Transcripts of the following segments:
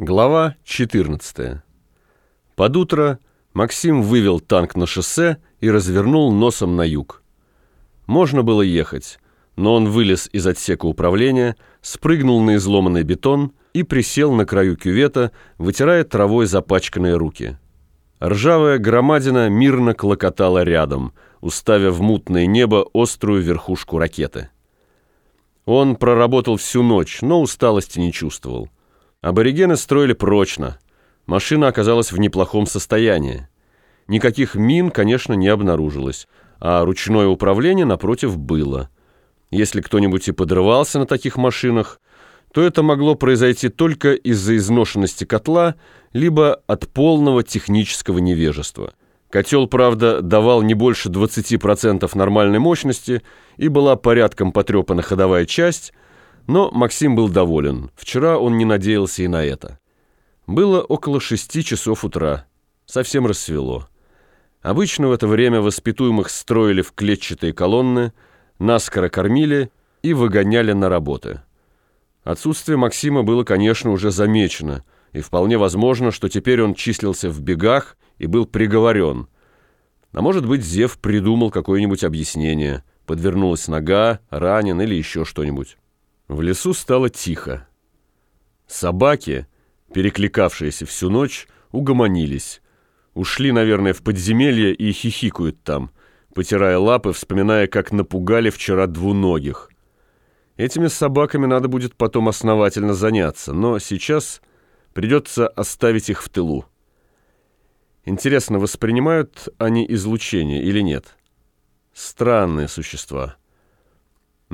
Глава 14. Под утро Максим вывел танк на шоссе и развернул носом на юг. Можно было ехать, но он вылез из отсека управления, спрыгнул на изломанный бетон и присел на краю кювета, вытирая травой запачканные руки. Ржавая громадина мирно клокотала рядом, уставив в мутное небо острую верхушку ракеты. Он проработал всю ночь, но усталости не чувствовал. Аборигены строили прочно. Машина оказалась в неплохом состоянии. Никаких мин, конечно, не обнаружилось, а ручное управление, напротив, было. Если кто-нибудь и подрывался на таких машинах, то это могло произойти только из-за изношенности котла, либо от полного технического невежества. Котел, правда, давал не больше 20% нормальной мощности, и была порядком потрепана ходовая часть – но Максим был доволен. Вчера он не надеялся и на это. Было около шести часов утра. Совсем рассвело. Обычно в это время воспитуемых строили в клетчатые колонны, наскоро кормили и выгоняли на работы. Отсутствие Максима было, конечно, уже замечено, и вполне возможно, что теперь он числился в бегах и был приговорен. А может быть, Зев придумал какое-нибудь объяснение. Подвернулась нога, ранен или еще что-нибудь. В лесу стало тихо. Собаки, перекликавшиеся всю ночь, угомонились. Ушли, наверное, в подземелье и хихикают там, потирая лапы, вспоминая, как напугали вчера двуногих. Этими собаками надо будет потом основательно заняться, но сейчас придется оставить их в тылу. Интересно, воспринимают они излучение или нет? Странные существа.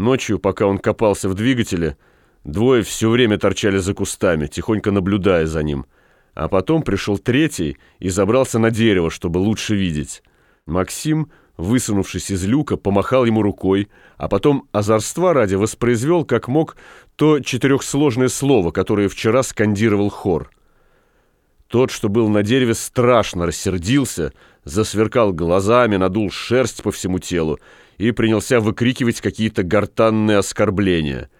Ночью, пока он копался в двигателе, двое все время торчали за кустами, тихонько наблюдая за ним. А потом пришел третий и забрался на дерево, чтобы лучше видеть. Максим, высунувшись из люка, помахал ему рукой, а потом озорства ради воспроизвел, как мог, то четырехсложное слово, которое вчера скандировал хор. Тот, что был на дереве, страшно рассердился, засверкал глазами, надул шерсть по всему телу и принялся выкрикивать какие-то гортанные оскорбления.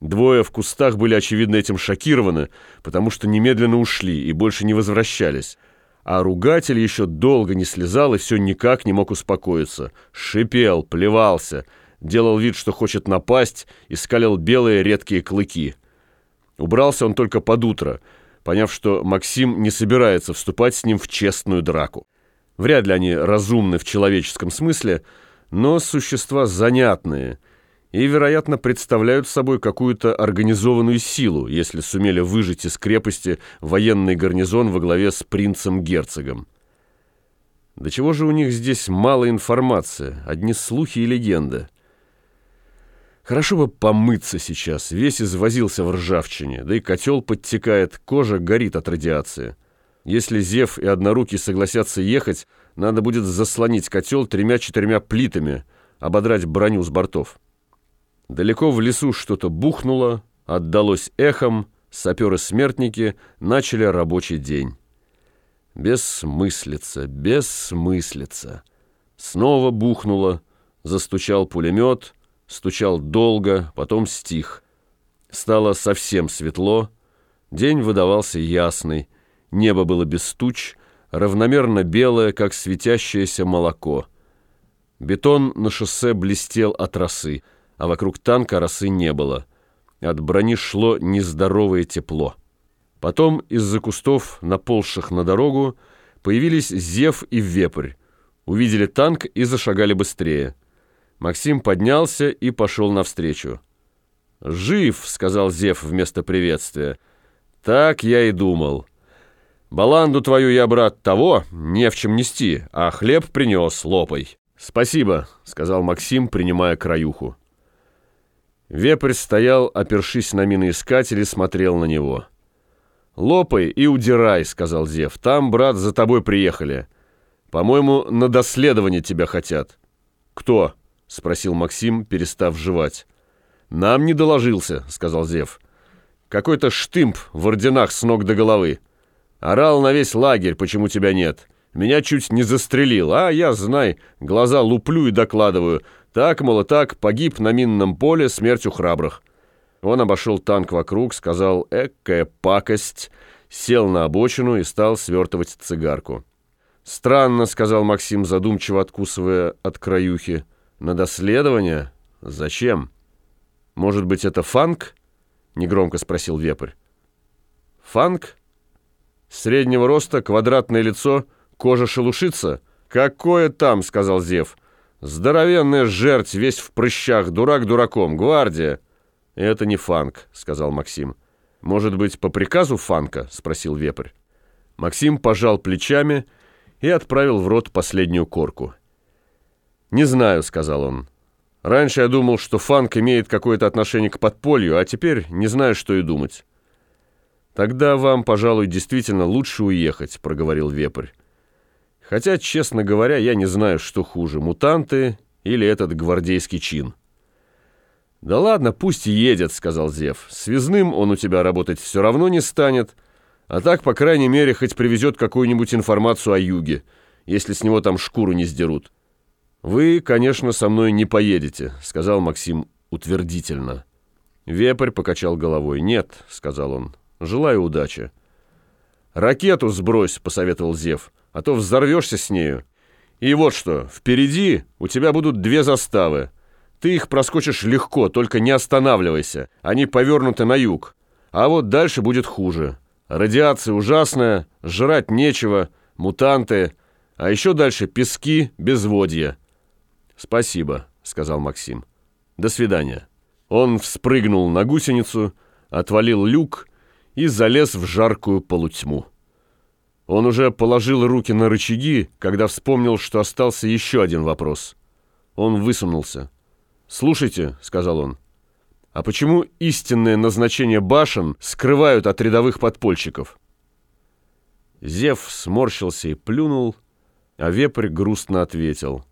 Двое в кустах были, очевидно, этим шокированы, потому что немедленно ушли и больше не возвращались. А ругатель еще долго не слезал и все никак не мог успокоиться. Шипел, плевался, делал вид, что хочет напасть, и скалил белые редкие клыки. Убрался он только под утро, поняв, что Максим не собирается вступать с ним в честную драку. Вряд ли они разумны в человеческом смысле, но существа занятные и, вероятно, представляют собой какую-то организованную силу, если сумели выжить из крепости военный гарнизон во главе с принцем-герцогом. До чего же у них здесь мало информации, одни слухи и легенды. Хорошо бы помыться сейчас, весь извозился в ржавчине, да и котел подтекает, кожа горит от радиации. Если Зев и Однорукий согласятся ехать, надо будет заслонить котел тремя-четырьмя плитами, ободрать броню с бортов. Далеко в лесу что-то бухнуло, отдалось эхом, саперы-смертники начали рабочий день. Бессмыслица, бессмыслица. Снова бухнуло, застучал пулемет, стучал долго, потом стих. Стало совсем светло, день выдавался ясный, небо было без туч, равномерно белое, как светящееся молоко. Бетон на шоссе блестел от росы, а вокруг танка росы не было. От брони шло нездоровое тепло. Потом из-за кустов, наползших на дорогу, появились Зев и Вепрь. Увидели танк и зашагали быстрее. Максим поднялся и пошел навстречу. «Жив!» — сказал Зев вместо приветствия. «Так я и думал». Баланду твою я, брат, того не в чем нести, а хлеб принес, лопай. Спасибо, сказал Максим, принимая краюху. Вепрь стоял, опершись на миноискатель и смотрел на него. «Лопай и удирай», — сказал Зев. «Там, брат, за тобой приехали. По-моему, на доследование тебя хотят». «Кто?» — спросил Максим, перестав жевать. «Нам не доложился», — сказал Зев. «Какой-то штымп в орденах с ног до головы». Орал на весь лагерь, почему тебя нет. Меня чуть не застрелил, а я, знай, глаза луплю и докладываю. Так, мол, так, погиб на минном поле смертью храбрых. Он обошел танк вокруг, сказал «экая пакость», сел на обочину и стал свертывать цигарку. «Странно», — сказал Максим, задумчиво откусывая от краюхи. «На доследование? Зачем? Может быть, это фанк?» — негромко спросил вепрь. «Фанк? Среднего роста, квадратное лицо, кожа шелушится?» «Какое там?» — сказал Зев. «Здоровенная жерть, весь в прыщах, дурак дураком, гвардия». «Это не фанк», — сказал Максим. «Может быть, по приказу фанка?» — спросил вепрь. Максим пожал плечами и отправил в рот последнюю корку. «Не знаю», — сказал он. «Раньше я думал, что фанк имеет какое-то отношение к подполью, а теперь не знаю, что и думать». «Тогда вам, пожалуй, действительно лучше уехать», — проговорил вепрь. «Хотя, честно говоря, я не знаю, что хуже, мутанты или этот гвардейский чин». «Да ладно, пусть едет», — сказал Зев. «Связным он у тебя работать все равно не станет, а так, по крайней мере, хоть привезет какую-нибудь информацию о юге, если с него там шкуру не сдерут». «Вы, конечно, со мной не поедете», — сказал Максим утвердительно. Вепрь покачал головой. «Нет», — сказал он, — «желаю удачи». «Ракету сбрось», — посоветовал Зев, — «а то взорвешься с нею. И вот что, впереди у тебя будут две заставы — ты их проскочишь легко, только не останавливайся. Они повернуты на юг. А вот дальше будет хуже. Радиация ужасная, жрать нечего, мутанты, а еще дальше пески, безводье. «Спасибо», — сказал Максим. «До свидания». Он вспрыгнул на гусеницу, отвалил люк и залез в жаркую полутьму. Он уже положил руки на рычаги, когда вспомнил, что остался еще один вопрос. Он высунулся. «Слушайте», — сказал он, — «а почему истинное назначение башен скрывают от рядовых подпольщиков?» Зев сморщился и плюнул, а вепрь грустно ответил.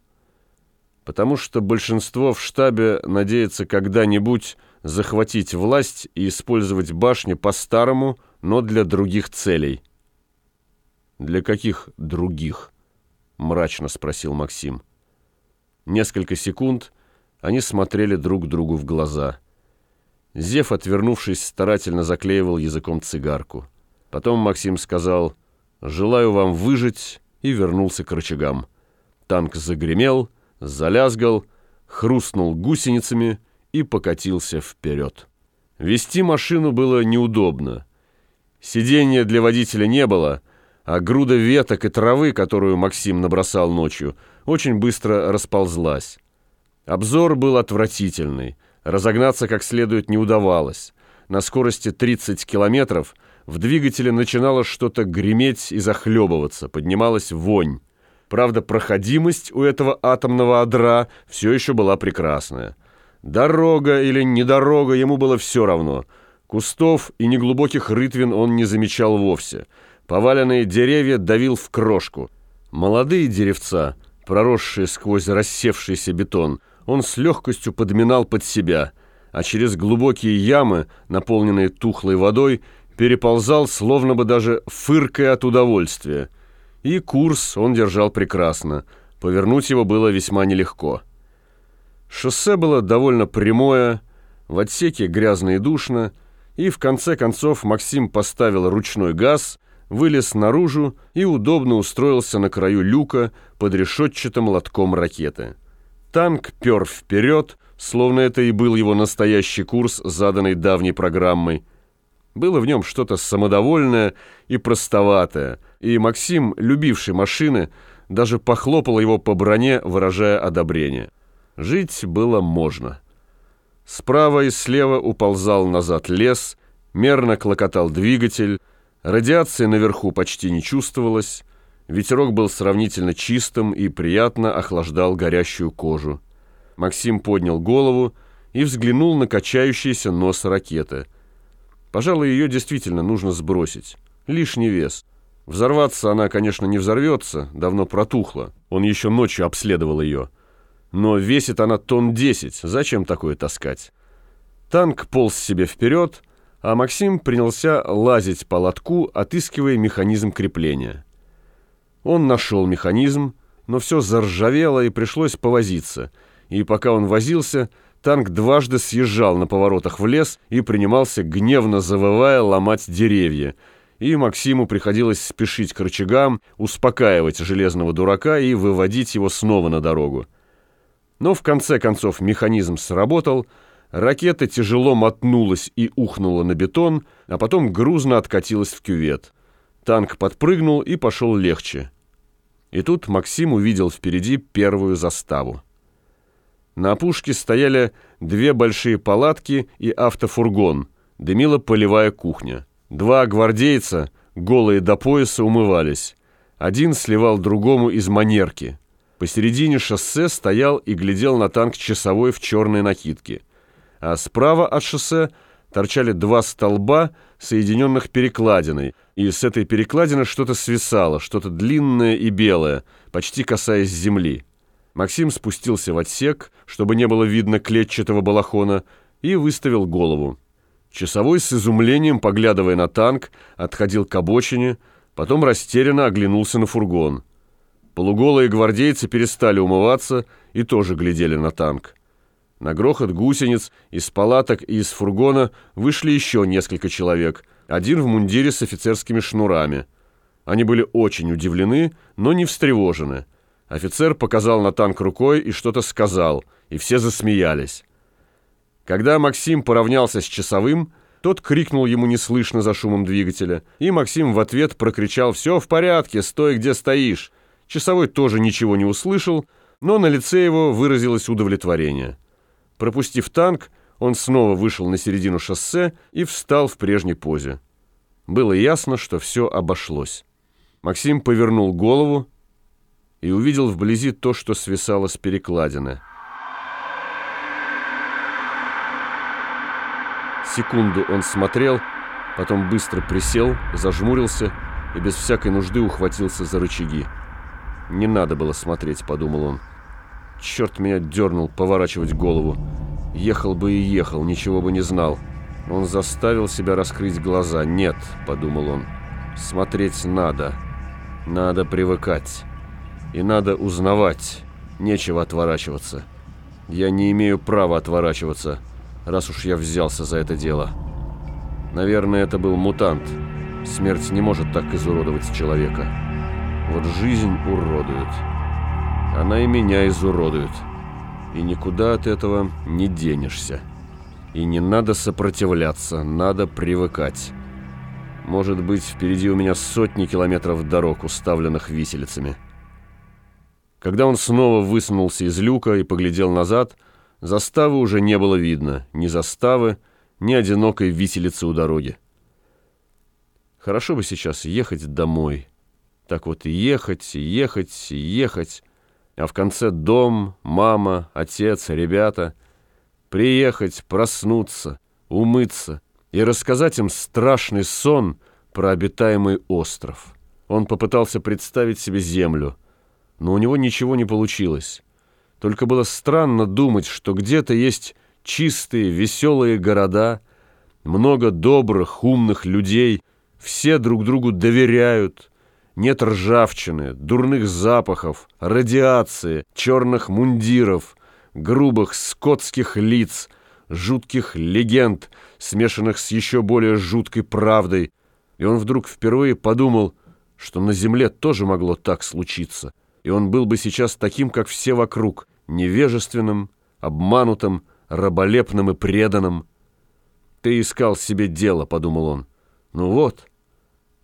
«Потому что большинство в штабе надеется когда-нибудь захватить власть и использовать башни по-старому, но для других целей». «Для каких других?» — мрачно спросил Максим. Несколько секунд — они смотрели друг другу в глаза. Зев, отвернувшись, старательно заклеивал языком цигарку. Потом Максим сказал «Желаю вам выжить» и вернулся к рычагам. Танк загремел, залязгал, хрустнул гусеницами и покатился вперед. Вести машину было неудобно. Сиденья для водителя не было, а груда веток и травы, которую Максим набросал ночью, очень быстро расползлась. Обзор был отвратительный, разогнаться как следует не удавалось. На скорости 30 километров в двигателе начинало что-то греметь и захлебываться, поднималась вонь. Правда, проходимость у этого атомного адра все еще была прекрасная. Дорога или не дорога, ему было все равно. Кустов и неглубоких рытвин он не замечал вовсе. Поваленные деревья давил в крошку. Молодые деревца, проросшие сквозь рассевшийся бетон, он с легкостью подминал под себя, а через глубокие ямы, наполненные тухлой водой, переползал, словно бы даже фыркая от удовольствия. И курс он держал прекрасно, повернуть его было весьма нелегко. Шоссе было довольно прямое, в отсеке грязно и душно, и в конце концов Максим поставил ручной газ, вылез наружу и удобно устроился на краю люка под решетчатым лотком ракеты. Танк пер вперед, словно это и был его настоящий курс, заданный давней программой. Было в нем что-то самодовольное и простоватое, и Максим, любивший машины, даже похлопал его по броне, выражая одобрение. Жить было можно. Справа и слева уползал назад лес, мерно клокотал двигатель, радиации наверху почти не чувствовалось, Ветерок был сравнительно чистым и приятно охлаждал горящую кожу. Максим поднял голову и взглянул на качающийся нос ракеты. Пожалуй, ее действительно нужно сбросить. Лишний вес. Взорваться она, конечно, не взорвется, давно протухла. Он еще ночью обследовал ее. Но весит она тонн десять, зачем такое таскать? Танк полз себе вперед, а Максим принялся лазить по лотку, отыскивая механизм крепления. Он нашел механизм, но все заржавело и пришлось повозиться. И пока он возился, танк дважды съезжал на поворотах в лес и принимался, гневно завывая, ломать деревья. И Максиму приходилось спешить к рычагам, успокаивать железного дурака и выводить его снова на дорогу. Но в конце концов механизм сработал, ракета тяжело мотнулась и ухнула на бетон, а потом грузно откатилась в кювет. Танк подпрыгнул и пошел легче. И тут Максим увидел впереди первую заставу. На опушке стояли две большие палатки и автофургон, дымила полевая кухня. Два гвардейца, голые до пояса, умывались. Один сливал другому из манерки. Посередине шоссе стоял и глядел на танк часовой в черной накидке. А справа от шоссе торчали два столба, соединенных перекладиной, и с этой перекладины что-то свисало, что-то длинное и белое, почти касаясь земли. Максим спустился в отсек, чтобы не было видно клетчатого балахона, и выставил голову. Часовой с изумлением, поглядывая на танк, отходил к обочине, потом растерянно оглянулся на фургон. Полуголые гвардейцы перестали умываться и тоже глядели на танк. На грохот гусениц из палаток и из фургона вышли еще несколько человек, один в мундире с офицерскими шнурами. Они были очень удивлены, но не встревожены. Офицер показал на танк рукой и что-то сказал, и все засмеялись. Когда Максим поравнялся с часовым, тот крикнул ему неслышно за шумом двигателя, и Максим в ответ прокричал «Все в порядке, стой, где стоишь». Часовой тоже ничего не услышал, но на лице его выразилось удовлетворение. Пропустив танк, он снова вышел на середину шоссе и встал в прежней позе. Было ясно, что все обошлось. Максим повернул голову, и увидел вблизи то, что свисало с перекладины. Секунду он смотрел, потом быстро присел, зажмурился и без всякой нужды ухватился за рычаги. «Не надо было смотреть», — подумал он. «Черт меня дернул поворачивать голову. Ехал бы и ехал, ничего бы не знал». Он заставил себя раскрыть глаза. «Нет», — подумал он, — «смотреть надо. Надо привыкать». И надо узнавать. Нечего отворачиваться. Я не имею права отворачиваться, раз уж я взялся за это дело. Наверное, это был мутант. Смерть не может так изуродовать человека. Вот жизнь уродует. Она и меня изуродует. И никуда от этого не денешься. И не надо сопротивляться, надо привыкать. Может быть, впереди у меня сотни километров дорог, уставленных виселицами. Когда он снова высунулся из люка и поглядел назад, заставы уже не было видно, ни заставы, ни одинокой виселицы у дороги. Хорошо бы сейчас ехать домой. Так вот ехать, ехать, ехать, а в конце дом, мама, отец, ребята. Приехать, проснуться, умыться и рассказать им страшный сон про обитаемый остров. Он попытался представить себе землю — но у него ничего не получилось. Только было странно думать, что где-то есть чистые, веселые города, много добрых, умных людей, все друг другу доверяют, нет ржавчины, дурных запахов, радиации, черных мундиров, грубых скотских лиц, жутких легенд, смешанных с еще более жуткой правдой. И он вдруг впервые подумал, что на земле тоже могло так случиться и он был бы сейчас таким, как все вокруг, невежественным, обманутым, раболепным и преданным. «Ты искал себе дело», — подумал он. «Ну вот,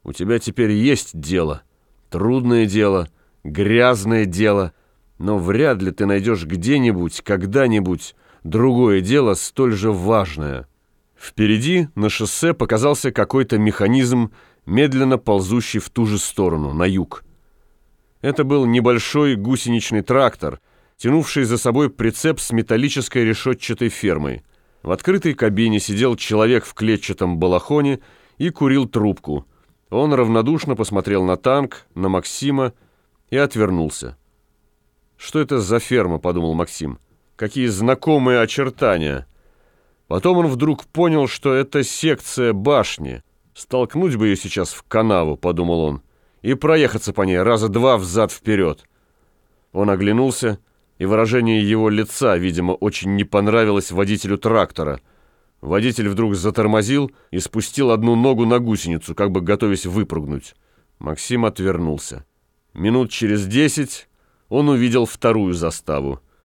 у тебя теперь есть дело. Трудное дело, грязное дело, но вряд ли ты найдешь где-нибудь, когда-нибудь другое дело столь же важное». Впереди на шоссе показался какой-то механизм, медленно ползущий в ту же сторону, на юг. Это был небольшой гусеничный трактор, тянувший за собой прицеп с металлической решетчатой фермой. В открытой кабине сидел человек в клетчатом балахоне и курил трубку. Он равнодушно посмотрел на танк, на Максима и отвернулся. «Что это за ферма?» – подумал Максим. «Какие знакомые очертания!» Потом он вдруг понял, что это секция башни. «Столкнуть бы ее сейчас в канаву», – подумал он и проехаться по ней раза два взад-вперед. Он оглянулся, и выражение его лица, видимо, очень не понравилось водителю трактора. Водитель вдруг затормозил и спустил одну ногу на гусеницу, как бы готовясь выпрыгнуть. Максим отвернулся. Минут через десять он увидел вторую заставу.